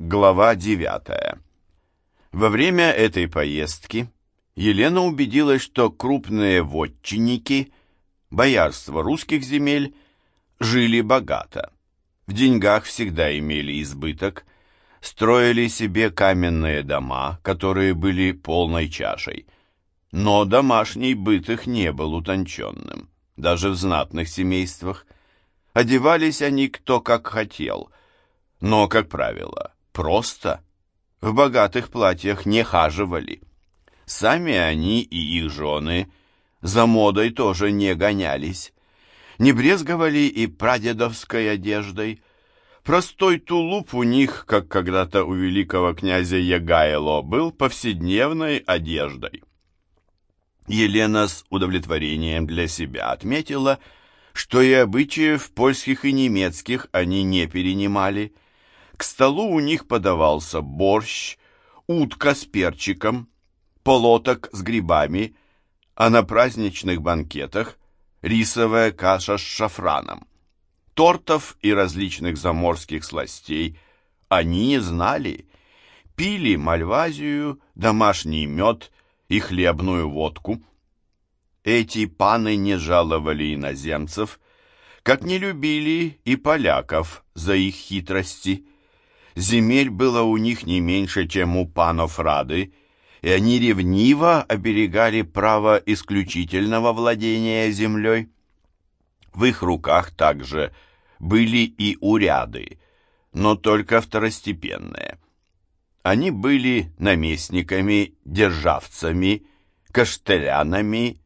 Глава 9. Во время этой поездки Елена убедилась, что крупные вотчинники, боярство русских земель, жили богато. В деньгах всегда имели избыток, строили себе каменные дома, которые были полной чашей. Но домашний быт их не был утонченным, даже в знатных семействах. Одевались они кто как хотел, но, как правило, просто. В богатых платьях не хаживали. Сами они и их жены за модой тоже не гонялись. Не брезговали и прадедовской одеждой. Простой тулуп у них, как когда-то у великого князя Ягайло, был повседневной одеждой. Елена с удовлетворением для себя отметила, что и обычаев польских и немецких они не перенимали – к столу у них подавался борщ, утка с перчиком, полоток с грибами, а на праздничных банкетах рисовая каша с шафраном. Тортов и различных заморских сластей они не знали. Пили мальвазию, домашний мед и хлебную водку. Эти паны не жаловали иноземцев, как не любили и поляков за их хитрости – Земель было у них не меньше, чем у панов Рады, и они ревниво оберегали право исключительного владения землей. В их руках также были и уряды, но только второстепенные. Они были наместниками, державцами, каштелянами,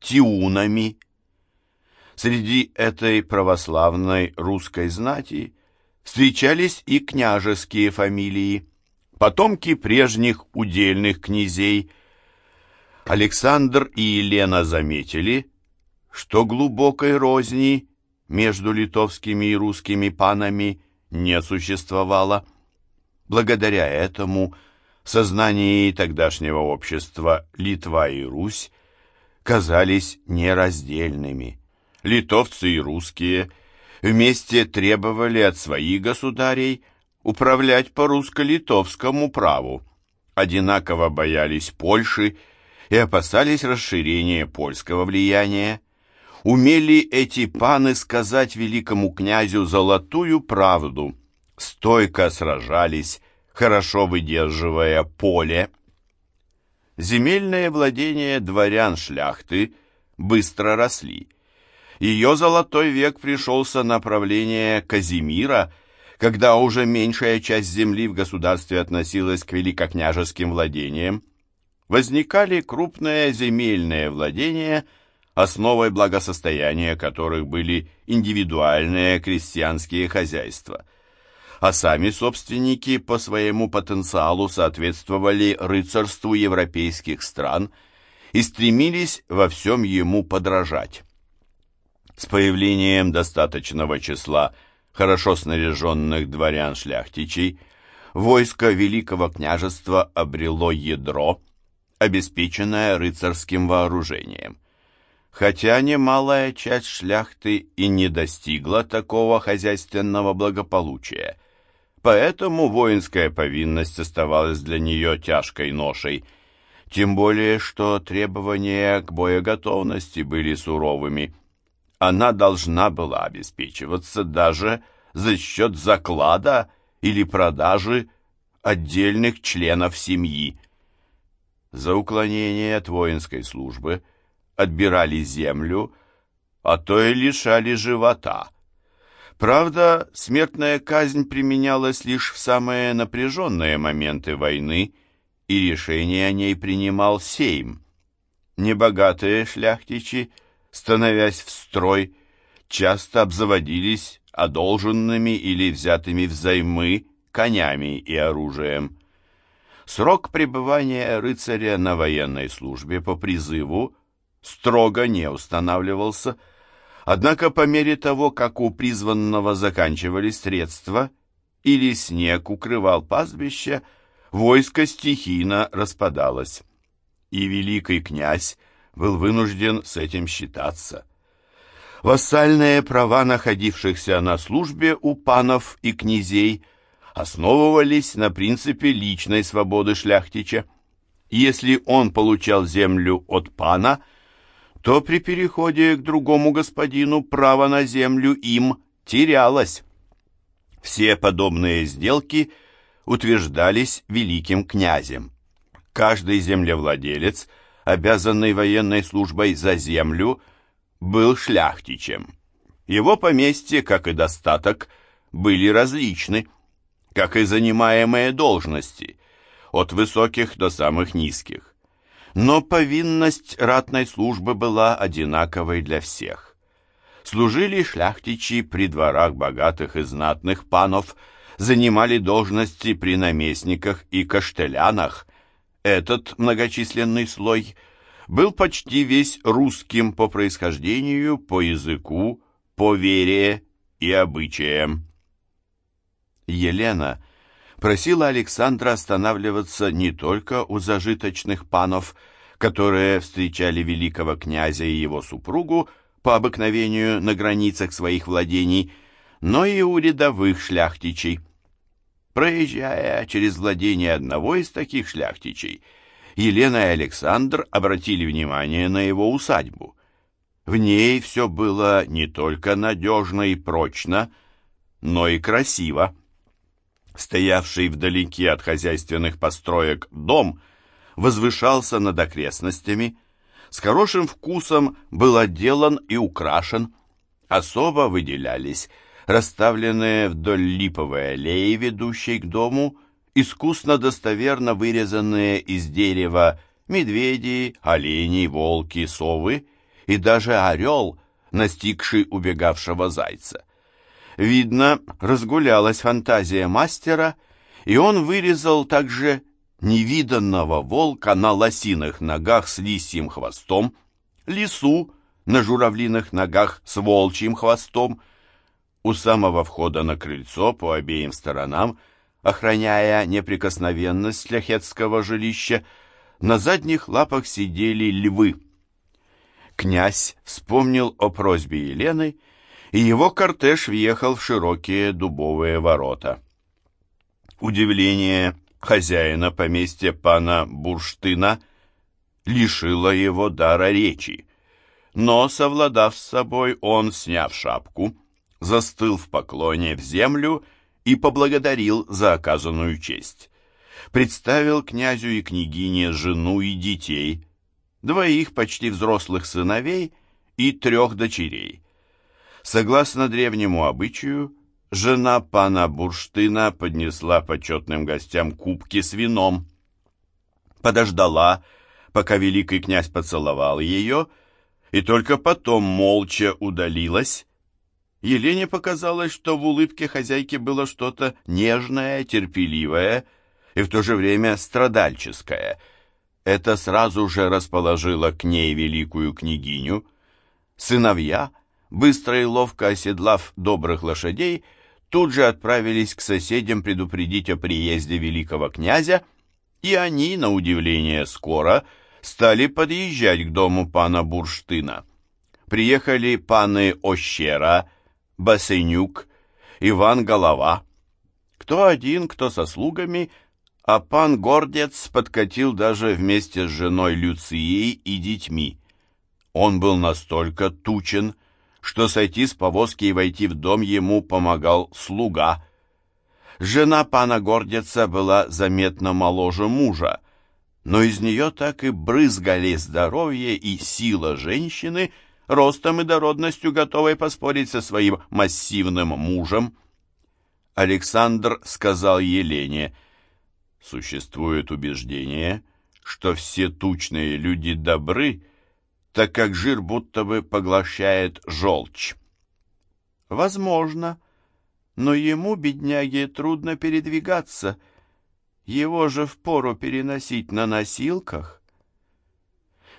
тиунами. Среди этой православной русской знати встречались и княжеские фамилии, потомки прежних удельных князей. Александр и Елена заметили, что глубокой розни между литовскими и русскими панами не существовало. Благодаря этому в сознании тогдашнего общества Литва и Русь казались нераздельными. Литовцы и русские – вместе требовали от своих государей управлять по русско-литовскому праву, одинаково боялись Польши и опасались расширения польского влияния. Умели эти паны сказать великому князю золотую правду, стойко сражались, хорошо выдерживая поле. Земельные владения дворян-шляхты быстро росли. Ее золотой век пришелся на правление Казимира, когда уже меньшая часть земли в государстве относилась к великокняжеским владениям. Возникали крупные земельные владения, основой благосостояния которых были индивидуальные крестьянские хозяйства. А сами собственники по своему потенциалу соответствовали рыцарству европейских стран и стремились во всем ему подражать. С появлением достаточного числа хорошо снаряженных дворян-шляхтичей войско Великого княжества обрело ядро, обеспеченное рыцарским вооружением. Хотя немалая часть шляхты и не достигла такого хозяйственного благополучия, поэтому воинская повинность оставалась для нее тяжкой ношей, тем более что требования к боеготовности были суровыми – она должна была обеспечиваться даже за счет заклада или продажи отдельных членов семьи. За уклонение от воинской службы отбирали землю, а то и лишали живота. Правда, смертная казнь применялась лишь в самые напряженные моменты войны, и решение о ней принимал Сейм. Небогатые шляхтичи – становясь в строй, часто обзаводились одолженными или взятыми взаймы конями и оружием. Срок пребывания рыцаря на военной службе по призыву строго не устанавливался, однако по мере того, как у призванного заканчивались средства или снег укрывал пастбище, войско стихийно распадалось. И великий князь был вынужден с этим считаться. Вассальные права находившихся на службе у панов и князей основывались на принципе личной свободы шляхтича. Если он получал землю от пана, то при переходе к другому господину право на землю им терялось. Все подобные сделки утверждались великим князем. Каждый землевладелец, обязанный военной службой за землю, был шляхтичем. Его поместье, как и достаток, были различны, как и занимаемые должности, от высоких до самых низких. Но повинность ратной службы была одинаковой для всех. Служили шляхтичи при дворах богатых и знатных панов, занимали должности при наместниках и каштелянах. Этот многочисленный слой был почти весь русским по происхождению, по языку, по вере и обычаям. Елена просила Александра останавливаться не только у зажиточных панов, которые встречали великого князя и его супругу по обыкновению на границах своих владений, но и у рядовых шляхтичей. Проезжая через владение одного из таких шляхтичей, Елена и Александр обратили внимание на его усадьбу. В ней все было не только надежно и прочно, но и красиво. Стоявший вдалеке от хозяйственных построек дом возвышался над окрестностями, с хорошим вкусом был отделан и украшен. Особо выделялись расставленные вдоль липовой аллеи, ведущей к дому, искусно достоверно вырезанные из дерева медведи, олени, волки, совы — и даже орел, настигший убегавшего зайца. Видно, разгулялась фантазия мастера, и он вырезал также невиданного волка на лосиных ногах с лисьим хвостом, лису на журавлиных ногах с волчьим хвостом, у самого входа на крыльцо по обеим сторонам, охраняя неприкосновенность ляхетского жилища, на задних лапах сидели львы. Князь вспомнил о просьбе Елены, и его кортеж въехал в широкие дубовые ворота. Удивление хозяина поместья пана Бурштына лишило его дара речи, но, совладав с собой, он, сняв шапку, застыл в поклоне в землю и поблагодарил за оказанную честь. Представил князю и княгине жену и детей, двоих почти взрослых сыновей и трех дочерей. Согласно древнему обычаю, жена пана Бурштына поднесла почетным гостям кубки с вином. Подождала, пока великий князь поцеловал ее, и только потом молча удалилась. Елене показалось, что в улыбке хозяйки было что-то нежное, терпеливое и в то же время страдальческое — это сразу же расположило к ней великую княгиню. Сыновья, быстро и ловко оседлав добрых лошадей, тут же отправились к соседям предупредить о приезде великого князя, и они, на удивление скоро, стали подъезжать к дому пана Бурштына. Приехали паны Ощера, Басенюк, Иван Голова. Кто один, кто со слугами – а пан Гордец подкатил даже вместе с женой Люцией и детьми. Он был настолько тучен, что сойти с повозки и войти в дом ему помогал слуга. Жена пана Гордеца была заметно моложе мужа, но из нее так и брызгали здоровье и сила женщины, ростом и дородностью готовой поспорить со своим массивным мужем. Александр сказал Елене — Существует убеждение, что все тучные люди добры, так как жир будто бы поглощает желчь. Возможно, но ему, бедняге, трудно передвигаться. Его же впору переносить на носилках.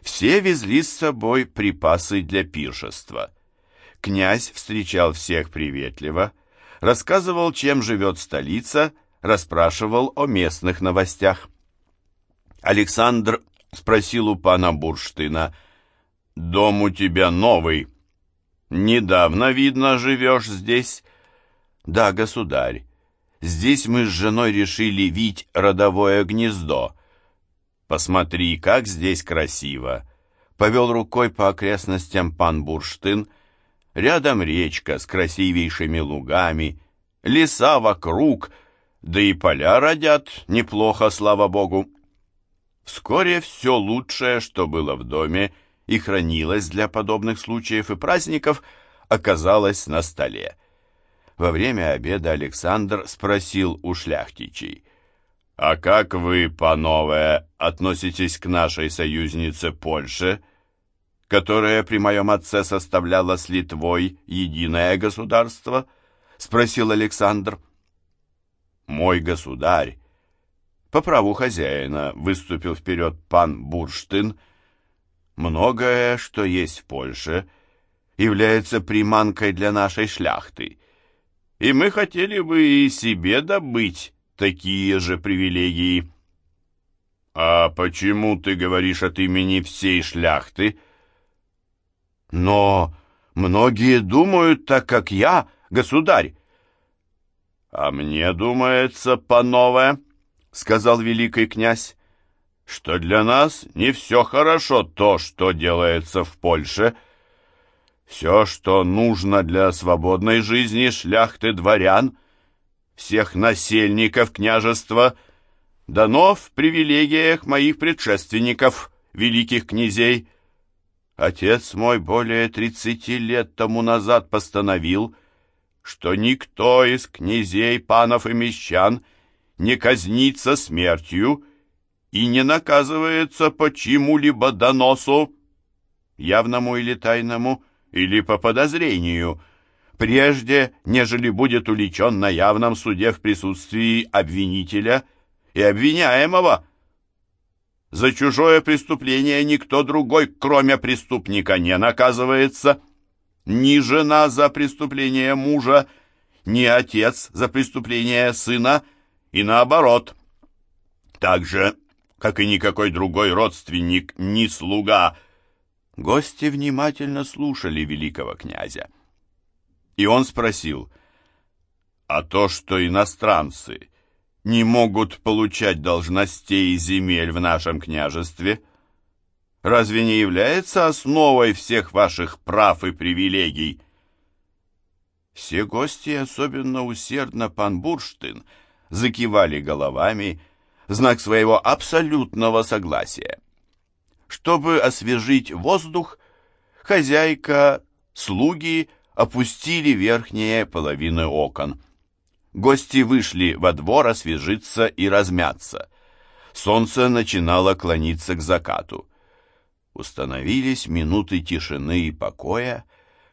Все везли с собой припасы для пиршества. Князь встречал всех приветливо, рассказывал, чем живет столица, расспрашивал о местных новостях. Александр спросил у пана Бурштына, «Дом у тебя новый. Недавно, видно, живешь здесь?» «Да, государь. Здесь мы с женой решили вить родовое гнездо. Посмотри, как здесь красиво!» Повел рукой по окрестностям пан Бурштын. Рядом речка с красивейшими лугами, леса вокруг, да и поля родят неплохо, слава богу. Вскоре все лучшее, что было в доме и хранилось для подобных случаев и праздников, оказалось на столе. Во время обеда Александр спросил у шляхтичей, «А как вы, панове, относитесь к нашей союзнице Польше, которая при моем отце составляла с Литвой единое государство?» — спросил Александр. «Мой государь!» По праву хозяина выступил вперед пан Бурштин. «Многое, что есть в Польше, является приманкой для нашей шляхты» и мы хотели бы и себе добыть такие же привилегии. А почему ты говоришь от имени всей шляхты? Но многие думают так, как я, государь. А мне думается, панове, сказал великий князь, что для нас не все хорошо то, что делается в Польше, — все, что нужно для свободной жизни шляхты дворян, всех насельников княжества, дано в привилегиях моих предшественников, великих князей. Отец мой более тридцати лет тому назад постановил, что никто из князей, панов и мещан не казнится смертью и не наказывается по чему-либо доносу, явному или тайному, или по подозрению, прежде, нежели будет уличен на явном суде в присутствии обвинителя и обвиняемого. За чужое преступление никто другой, кроме преступника, не наказывается. Ни жена за преступление мужа, ни отец за преступление сына, и наоборот. Так же, как и никакой другой родственник, ни слуга – Гости внимательно слушали великого князя. И он спросил, «А то, что иностранцы не могут получать должностей и земель в нашем княжестве, разве не является основой всех ваших прав и привилегий?» Все гости, особенно усердно пан Бурштин, закивали головами знак своего абсолютного согласия. Чтобы освежить воздух, хозяйка, слуги опустили верхние половины окон. Гости вышли во двор освежиться и размяться. Солнце начинало клониться к закату. Установились минуты тишины и покоя,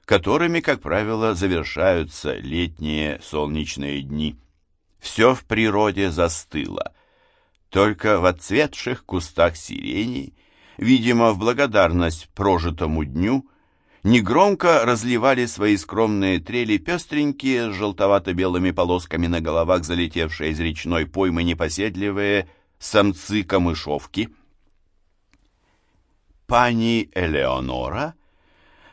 которыми, как правило, завершаются летние солнечные дни. Все в природе застыло. Только в отцветших кустах сирени видимо, в благодарность прожитому дню, негромко разливали свои скромные трели пестренькие с желтовато-белыми полосками на головах, залетевшие из речной поймы непоседливые самцы-камышовки. Пани Элеонора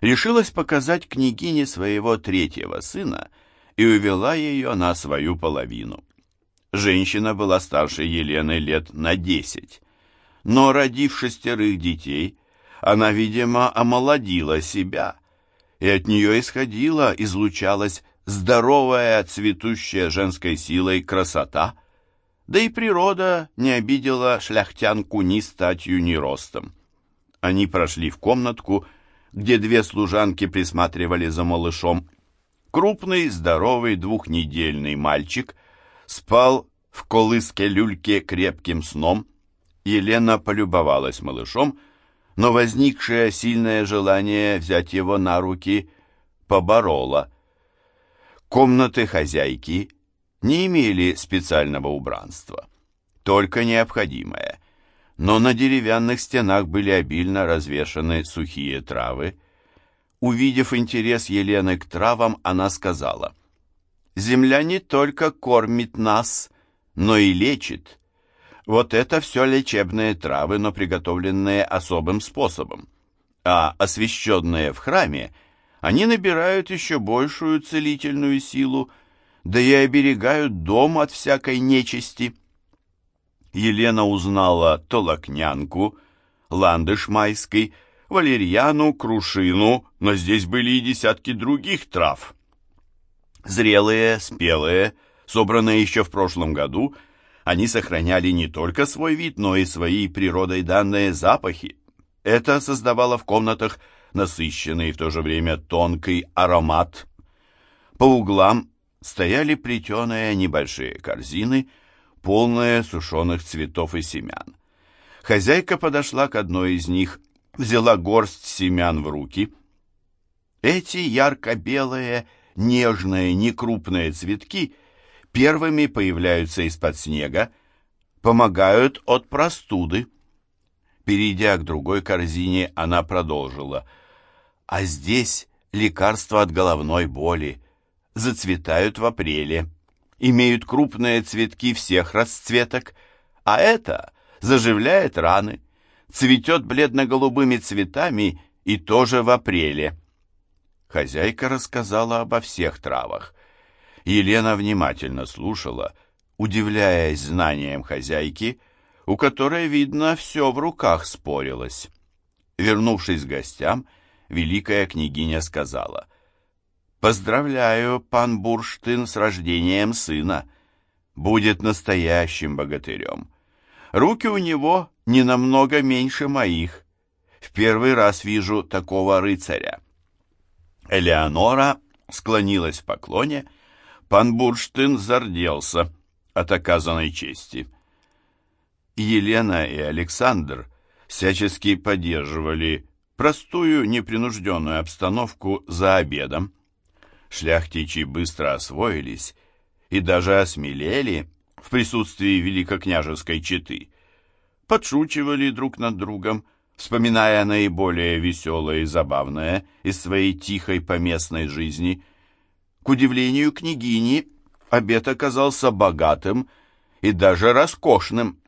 решилась показать княгине своего третьего сына и увела ее на свою половину. Женщина была старше Елены лет на десять но, родив шестерых детей, она, видимо, омолодила себя, и от нее исходила, излучалась здоровая, цветущая женской силой красота, да и природа не обидела шляхтянку ни статью, ни ростом. Они прошли в комнатку, где две служанки присматривали за малышом. Крупный, здоровый, двухнедельный мальчик спал в колыске люльке крепким сном, Елена полюбовалась малышом, но возникшее сильное желание взять его на руки поборола. Комнаты хозяйки не имели специального убранства, только необходимое. Но на деревянных стенах были обильно развешаны сухие травы. Увидев интерес Елены к травам, она сказала, «Земля не только кормит нас, но и лечит». Вот это все лечебные травы, но приготовленные особым способом. А освященные в храме, они набирают еще большую целительную силу, да и оберегают дом от всякой нечисти. Елена узнала толокнянку, ландыш майский, валерьяну, крушину, но здесь были и десятки других трав. Зрелые, спелые, собранные еще в прошлом году, они сохраняли не только свой вид, но и свои природой данные запахи. Это создавало в комнатах насыщенный и в то же время тонкий аромат. По углам стояли плетеные небольшие корзины, полные сушеных цветов и семян. Хозяйка подошла к одной из них, взяла горсть семян в руки. Эти ярко-белые, нежные, некрупные цветки первыми появляются из-под снега, помогают от простуды. Перейдя к другой корзине, она продолжила. «А здесь лекарства от головной боли. Зацветают в апреле. Имеют крупные цветки всех расцветок. А это заживляет раны. Цветет бледно-голубыми цветами и тоже в апреле». Хозяйка рассказала обо всех травах. Елена внимательно слушала, удивляясь знаниям хозяйки, у которой, видно, все в руках спорилось. Вернувшись к гостям, великая княгиня сказала, «Поздравляю, пан Бурштин, с рождением сына. Будет настоящим богатырем. Руки у него не намного меньше моих. В первый раз вижу такого рыцаря». Элеонора склонилась в поклоне, пан Бурштин зарделся от оказанной чести. Елена и Александр всячески поддерживали простую непринужденную обстановку за обедом. Шляхтичи быстро освоились и даже осмелели в присутствии великокняжеской четы. Подшучивали друг над другом, вспоминая наиболее веселое и забавное из своей тихой поместной жизни. К удивлению княгини, обед оказался богатым и даже роскошным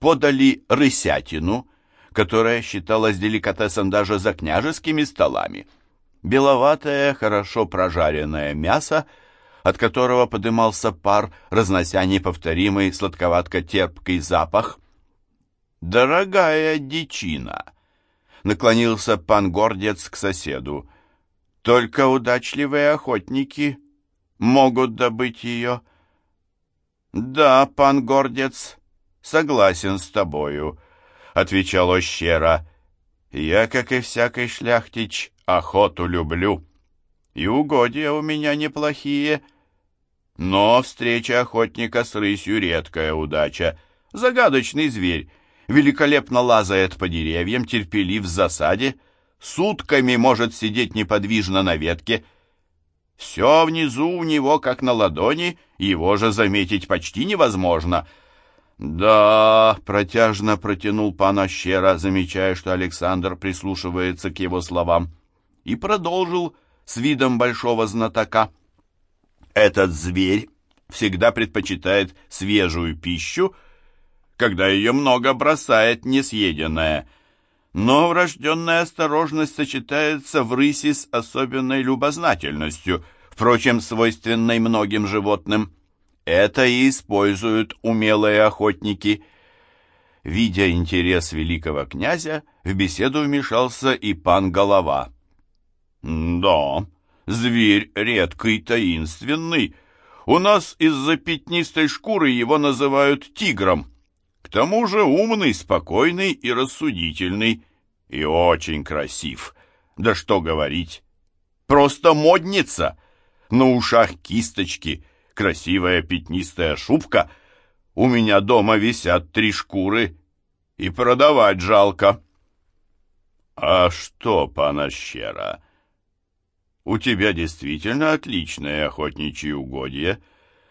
подали рысятину, которая считалась деликатесом даже за княжескими столами. Беловатое, хорошо прожаренное мясо, от которого подымался пар, разнося неповторимый сладковатко-терпкий запах. «Дорогая дичина!» — наклонился пан Гордец к соседу. «Только удачливые охотники могут добыть ее». «Да, пан Гордец», согласен с тобою», — отвечал Ощера. «Я, как и всякий шляхтич, охоту люблю. И угодья у меня неплохие. Но встреча охотника с рысью — редкая удача. Загадочный зверь, великолепно лазает по деревьям, терпелив в засаде, сутками может сидеть неподвижно на ветке. Все внизу у него, как на ладони, его же заметить почти невозможно — «Да», — протяжно протянул пан Ощера, замечая, что Александр прислушивается к его словам, и продолжил с видом большого знатока. «Этот зверь всегда предпочитает свежую пищу, когда ее много бросает несъеденная, но врожденная осторожность сочетается в рысе с особенной любознательностью, впрочем, свойственной многим животным». Это и используют умелые охотники. Видя интерес великого князя, в беседу вмешался и пан Голова. «Да, зверь редкий, таинственный. У нас из-за пятнистой шкуры его называют тигром. К тому же умный, спокойный и рассудительный, и очень красив. Да что говорить, просто модница. На ушах кисточки — красивая пятнистая шубка. У меня дома висят три шкуры, и продавать жалко. А что, пана Щера, у тебя действительно отличное охотничье угодье?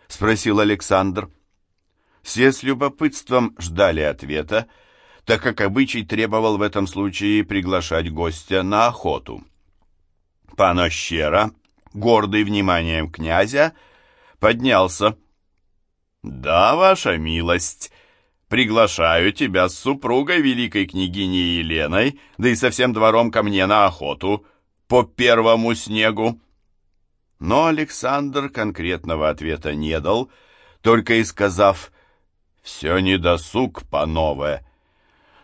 Спросил Александр. Все с любопытством ждали ответа, так как обычай требовал в этом случае приглашать гостя на охоту. Пан Щера, гордый вниманием князя, поднялся. «Да, ваша милость, приглашаю тебя с супругой великой княгини Еленой, да и со всем двором ко мне на охоту, по первому снегу». Но Александр конкретного ответа не дал, только и сказав «Все недосуг, панове».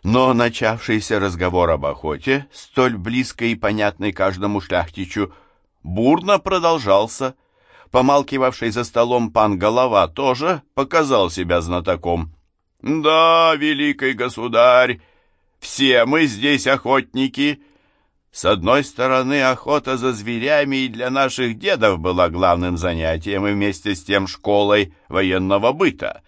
Но начавшийся разговор об охоте, столь близкой и понятной каждому шляхтичу, бурно продолжался. Помалкивавший за столом пан Голова тоже показал себя знатоком. «Да, великий государь, все мы здесь охотники. С одной стороны, охота за зверями и для наших дедов была главным занятием, и вместе с тем школой военного быта.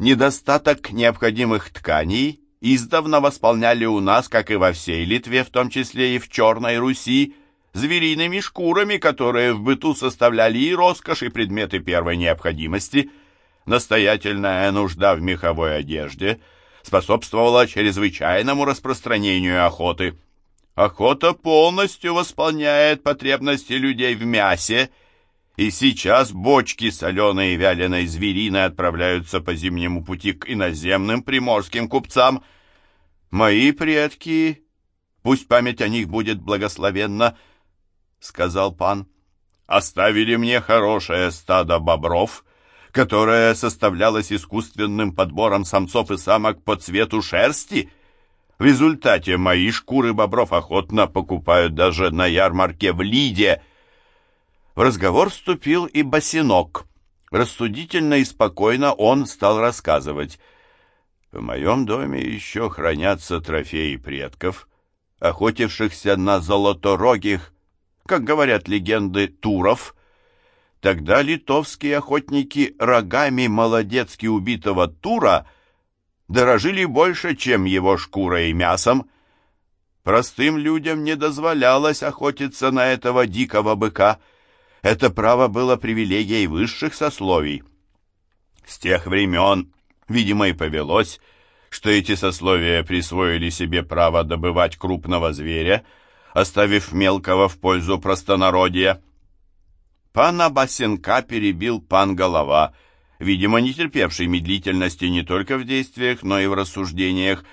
Недостаток необходимых тканей издавна восполняли у нас, как и во всей Литве, в том числе и в Черной Руси, звериными шкурами, которые в быту составляли и роскошь, и предметы первой необходимости. Настоятельная нужда в меховой одежде способствовала чрезвычайному распространению охоты. Охота полностью восполняет потребности людей в мясе, и сейчас бочки соленой и вяленой зверины отправляются по зимнему пути к иноземным приморским купцам. Мои предки, пусть память о них будет благословенна, — сказал пан, — оставили мне хорошее стадо бобров, которое составлялось искусственным подбором самцов и самок по цвету шерсти. В результате мои шкуры бобров охотно покупают даже на ярмарке в Лиде — в разговор вступил и Босинок. Рассудительно и спокойно он стал рассказывать. «В моем доме еще хранятся трофеи предков, охотившихся на золоторогих, как говорят легенды, туров. Тогда литовские охотники рогами молодецки убитого тура дорожили больше, чем его шкурой и мясом. Простым людям не дозволялось охотиться на этого дикого быка — это право было привилегией высших сословий. С тех времен, видимо, и повелось, что эти сословия присвоили себе право добывать крупного зверя, оставив мелкого в пользу простонародья. Пана Басенка перебил пан Голова, видимо, не терпевший медлительности не только в действиях, но и в рассуждениях,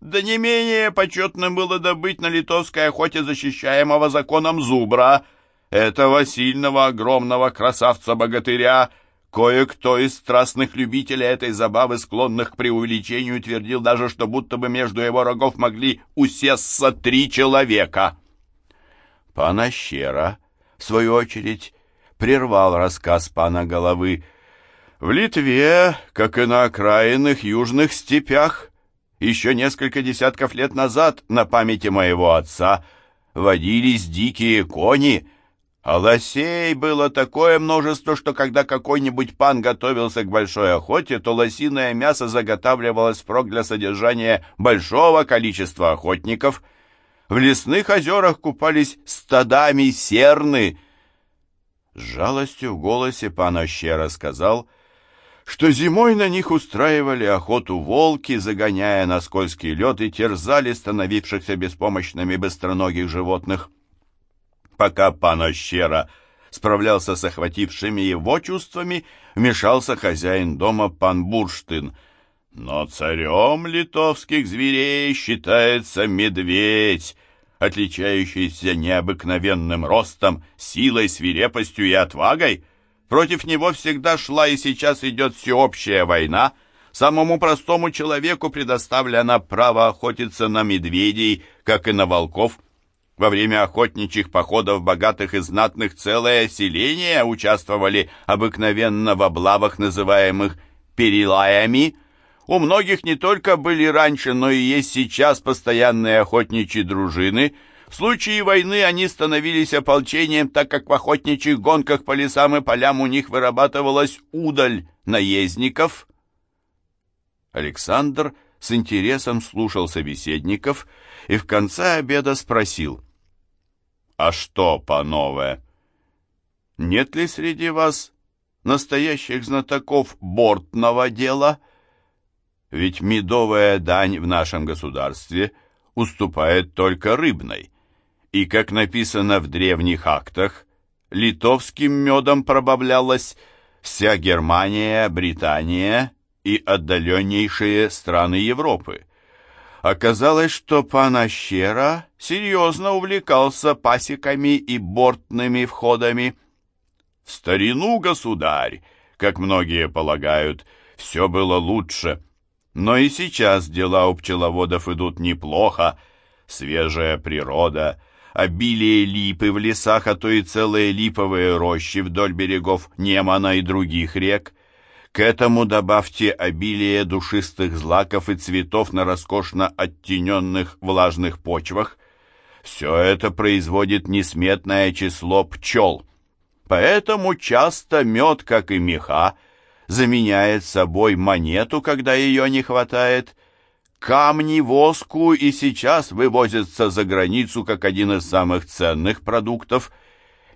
да не менее почетно было добыть на литовской охоте защищаемого законом зубра — этого сильного, огромного красавца-богатыря кое-кто из страстных любителей этой забавы, склонных к преувеличению, твердил даже, что будто бы между его рогов могли усесться три человека. Пана Щера, в свою очередь, прервал рассказ пана Головы. В Литве, как и на окраинных южных степях, еще несколько десятков лет назад на памяти моего отца водились дикие кони — а лосей было такое множество, что когда какой-нибудь пан готовился к большой охоте, то лосиное мясо заготавливалось впрок для содержания большого количества охотников. В лесных озерах купались стадами серны. С жалостью в голосе пан Ощера сказал, что зимой на них устраивали охоту волки, загоняя на скользкий лед и терзали становившихся беспомощными быстроногих животных. Пока пан Ощера справлялся с охватившими его чувствами, вмешался хозяин дома пан Бурштын. Но царем литовских зверей считается медведь, отличающийся необыкновенным ростом, силой, свирепостью и отвагой. Против него всегда шла и сейчас идет всеобщая война. Самому простому человеку предоставлено право охотиться на медведей, как и на волков – во время охотничьих походов богатых и знатных целое селение участвовали обыкновенно в облавах, называемых «перелаями». У многих не только были раньше, но и есть сейчас постоянные охотничьи дружины. В случае войны они становились ополчением, так как в охотничьих гонках по лесам и полям у них вырабатывалась удаль наездников. Александр с интересом слушал собеседников и в конце обеда спросил — «А что, панове? Нет ли среди вас настоящих знатоков бортного дела? Ведь медовая дань в нашем государстве уступает только рыбной, и, как написано в древних актах, литовским медом пробавлялась вся Германия, Британия и отдаленнейшие страны Европы. Оказалось, что пан Ащера серьезно увлекался пасеками и бортными входами. В старину, государь, как многие полагают, все было лучше. Но и сейчас дела у пчеловодов идут неплохо. Свежая природа, обилие липы в лесах, а то и целые липовые рощи вдоль берегов Немана и других рек. К этому добавьте обилие душистых злаков и цветов на роскошно оттененных влажных почвах. Все это производит несметное число пчел. Поэтому часто мед, как и меха, заменяет собой монету, когда ее не хватает. Камни, воску и сейчас вывозятся за границу как один из самых ценных продуктов.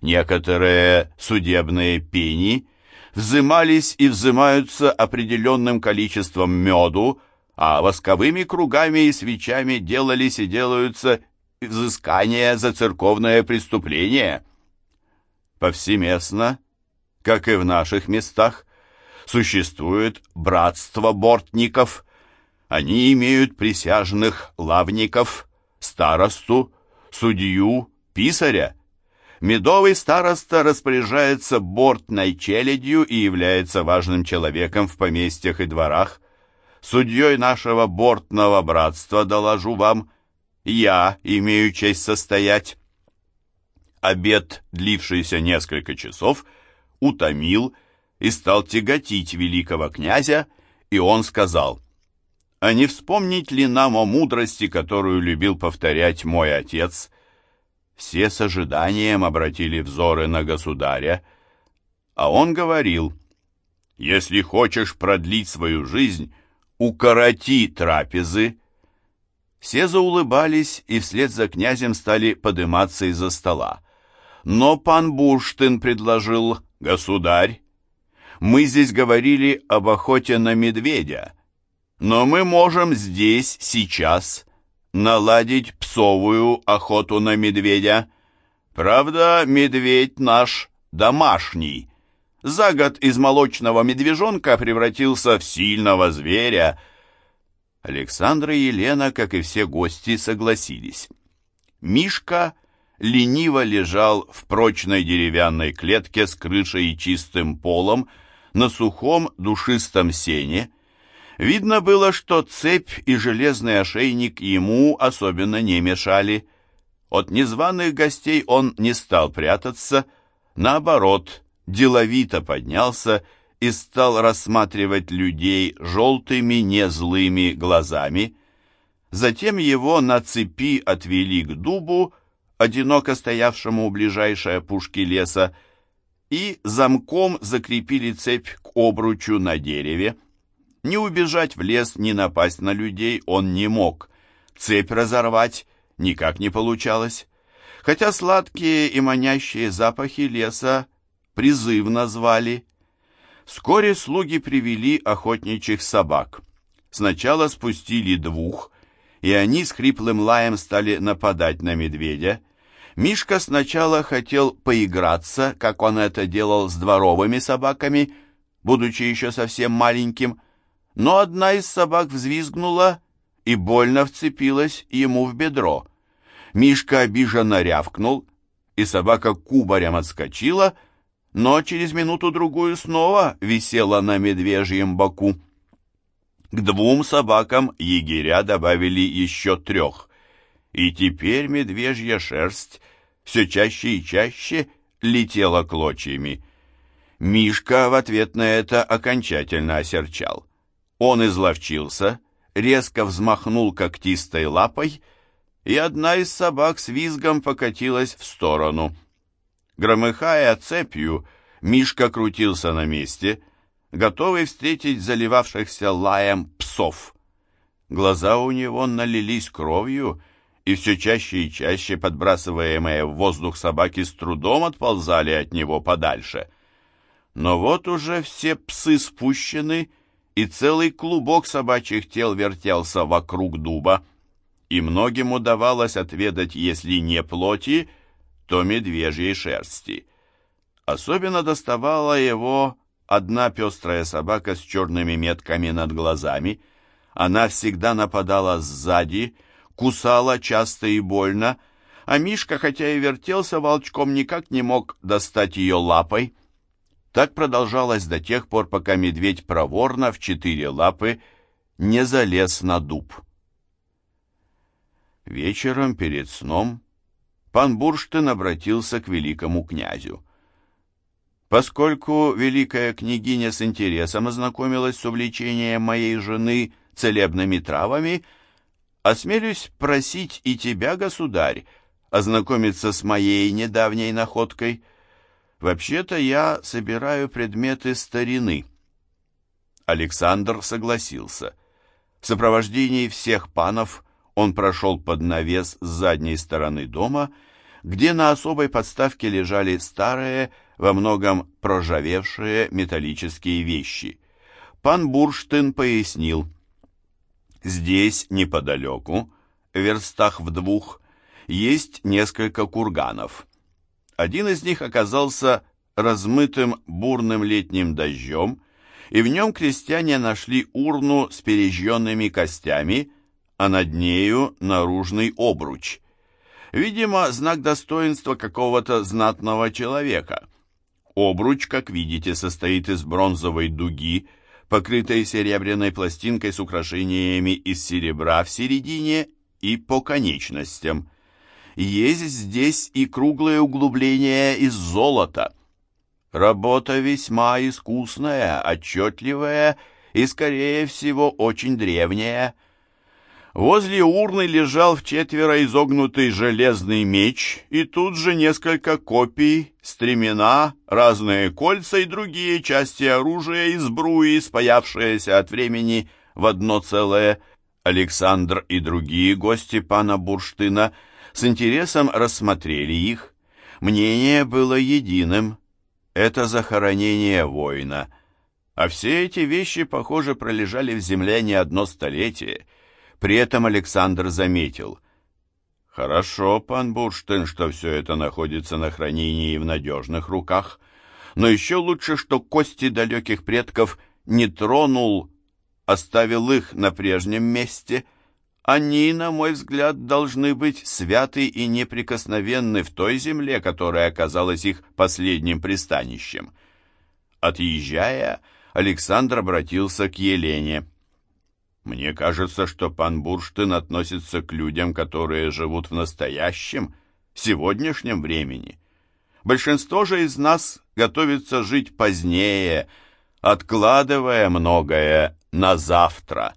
Некоторые судебные пени взымались и взымаются определенным количеством меду, а восковыми кругами и свечами делались и делаются взыскания за церковное преступление. Повсеместно, как и в наших местах, существует братство бортников. Они имеют присяжных лавников, старосту, судью, писаря. Медовый староста распоряжается бортной челядью и является важным человеком в поместьях и дворах. Судьей нашего бортного братства, доложу вам, я имею честь состоять. Обед, длившийся несколько часов, утомил и стал тяготить великого князя, и он сказал, «А не вспомнить ли нам о мудрости, которую любил повторять мой отец?» Все с ожиданием обратили взоры на государя, а он говорил, «Если хочешь продлить свою жизнь, укороти трапезы». Все заулыбались и вслед за князем стали подниматься из-за стола. Но пан Бурштин предложил, «Государь, мы здесь говорили об охоте на медведя, но мы можем здесь, сейчас, наладить псовую охоту на медведя. Правда, медведь наш домашний. За год из молочного медвежонка превратился в сильного зверя. Александр и Елена, как и все гости, согласились. Мишка лениво лежал в прочной деревянной клетке с крышей и чистым полом, на сухом душистом сене. Видно было, что цепь и железный ошейник ему особенно не мешали. От незваных гостей он не стал прятаться, наоборот, деловито поднялся и стал рассматривать людей желтыми незлыми глазами. Затем его на цепи отвели к дубу, одиноко стоявшему у ближайшей опушки леса, и замком закрепили цепь к обручу на дереве. Не убежать в лес, не напасть на людей он не мог. Цепь разорвать никак не получалось. Хотя сладкие и манящие запахи леса призывно звали. Вскоре слуги привели охотничьих собак. Сначала спустили двух, и они с хриплым лаем стали нападать на медведя. Мишка сначала хотел поиграться, как он это делал с дворовыми собаками, будучи еще совсем маленьким, но одна из собак взвизгнула и больно вцепилась ему в бедро. Мишка обиженно рявкнул, и собака кубарем отскочила, но через минуту-другую снова висела на медвежьем боку. К двум собакам егеря добавили еще трех, и теперь медвежья шерсть все чаще и чаще летела клочьями. Мишка в ответ на это окончательно осерчал. Он изловчился, резко взмахнул когтистой лапой, и одна из собак с визгом покатилась в сторону. Громыхая цепью, Мишка крутился на месте, готовый встретить заливавшихся лаем псов. Глаза у него налились кровью, и все чаще и чаще подбрасываемые в воздух собаки с трудом отползали от него подальше. Но вот уже все псы спущены, и целый клубок собачьих тел вертелся вокруг дуба, и многим удавалось отведать, если не плоти, то медвежьей шерсти. Особенно доставала его одна пестрая собака с черными метками над глазами. Она всегда нападала сзади, кусала часто и больно, а Мишка, хотя и вертелся волчком, никак не мог достать ее лапой. Так продолжалось до тех пор, пока медведь проворно в четыре лапы не залез на дуб. Вечером перед сном пан Бурштин обратился к великому князю. Поскольку великая княгиня с интересом ознакомилась с увлечением моей жены целебными травами, осмелюсь просить и тебя, государь, ознакомиться с моей недавней находкой. Вообще-то я собираю предметы старины. Александр согласился. В сопровождении всех панов он прошел под навес с задней стороны дома, где на особой подставке лежали старые, во многом проржавевшие металлические вещи. Пан Бурштин пояснил, «Здесь, неподалеку, в верстах в двух, есть несколько курганов. Один из них оказался размытым бурным летним дождем, и в нем крестьяне нашли урну с пережженными костями, а над нею наружный обруч. Видимо, знак достоинства какого-то знатного человека. Обруч, как видите, состоит из бронзовой дуги, покрытой серебряной пластинкой с украшениями из серебра в середине и по конечностям. Есть здесь и круглое углубление из золота. Работа весьма искусная, отчетливая и, скорее всего, очень древняя. Возле урны лежал в четверо изогнутый железный меч, и тут же несколько копий, стремена, разные кольца и другие части оружия из бруи, спаявшиеся от времени в одно целое. Александр и другие гости пана Бурштына с интересом рассмотрели их. Мнение было единым. Это захоронение воина. А все эти вещи, похоже, пролежали в земле не одно столетие — при этом Александр заметил. «Хорошо, пан Бурштин, что все это находится на хранении в надежных руках, но еще лучше, что кости далеких предков не тронул, оставил их на прежнем месте. Они, на мой взгляд, должны быть святы и неприкосновенны в той земле, которая оказалась их последним пристанищем». Отъезжая, Александр обратился к Елене. Мне кажется, что пан Бурштин относится к людям, которые живут в настоящем, сегодняшнем времени. Большинство же из нас готовится жить позднее, откладывая многое на завтра.